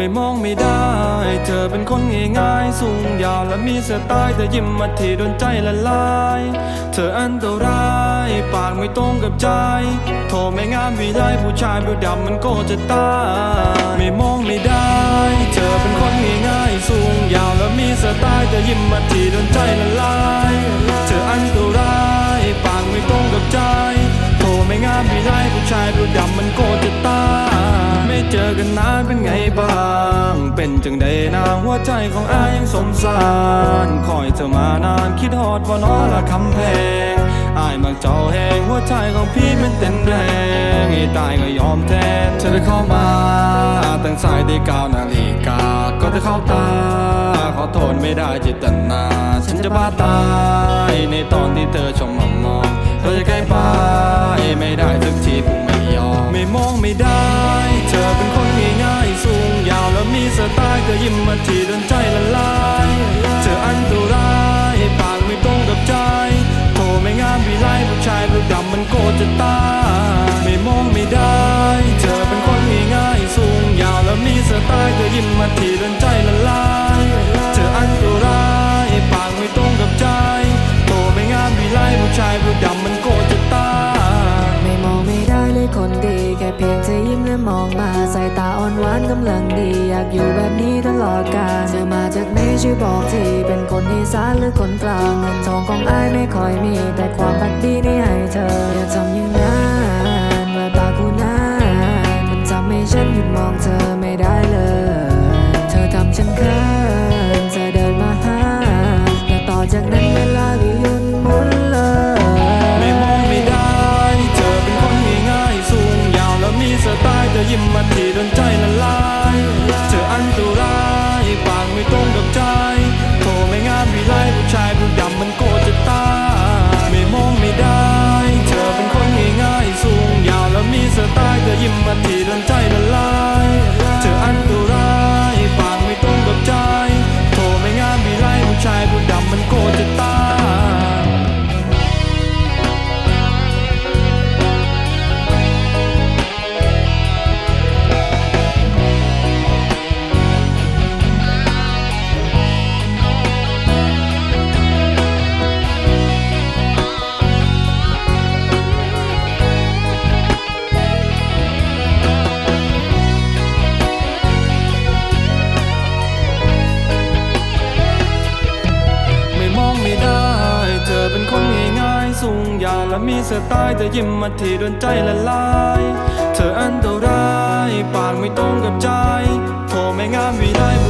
ไม่มองไม่ได้ เธอเป็นคนง่ายๆสูงยาวและมีสไตล์แต่ยิ้มมาทีโดนใจละลาย เธออันตราย ปากไม่ตรงกับใจ โทรไม่งามวิไลผู้ชายผิวดำมันก็จะตายไม่มองไม่ได้ เธอเป็นคนง่ายๆสูงยาวและมีสไตล์แต่ยิ้มมาทีโดนใจละลาย เป็นจังใดนาหัวใจของอายังสมสารคอยเธอมานานคิดฮอดว่านอละคำแพงอายมักเจ้าแหงหัวใจของพี่มันเต้นแรงให้ตายก็ยอมแทนเธอได้เข้ามาตั้งสายที่เก้านาฬิกาก็จะเข้าตา ขอโทษไม่ได้จิตนา ฉันจะบ้าตายในตอนที่เธอชมมามองเธอจะ ตายก็ยิ้มมาที่โดนใจละลายเธออันตรายปากไม่ตรงกับใจโทรไม่งามวิไลผู้ชายผู้ดำมันโกรจะตายไม่มองไม่ได้ เธอเป็นคนง่ายๆสูงยาวแล้วมีสไตล์เธอยิ้มมาที่โดนใจากอยู่แบบนี้ตลอดกาลเธอมาจากไหนช่วยบอกทีเป็นคนอีสานหรือคนกลางเงินทองของอายไม่ค่อยมี แต่ความพักดีนี่ให้เธอ มีสไตล์เธอยิ้มมาทีโดงใจละลาย เธออันตรายปากไม่ตรงกับใจโทรไม่งามวีได้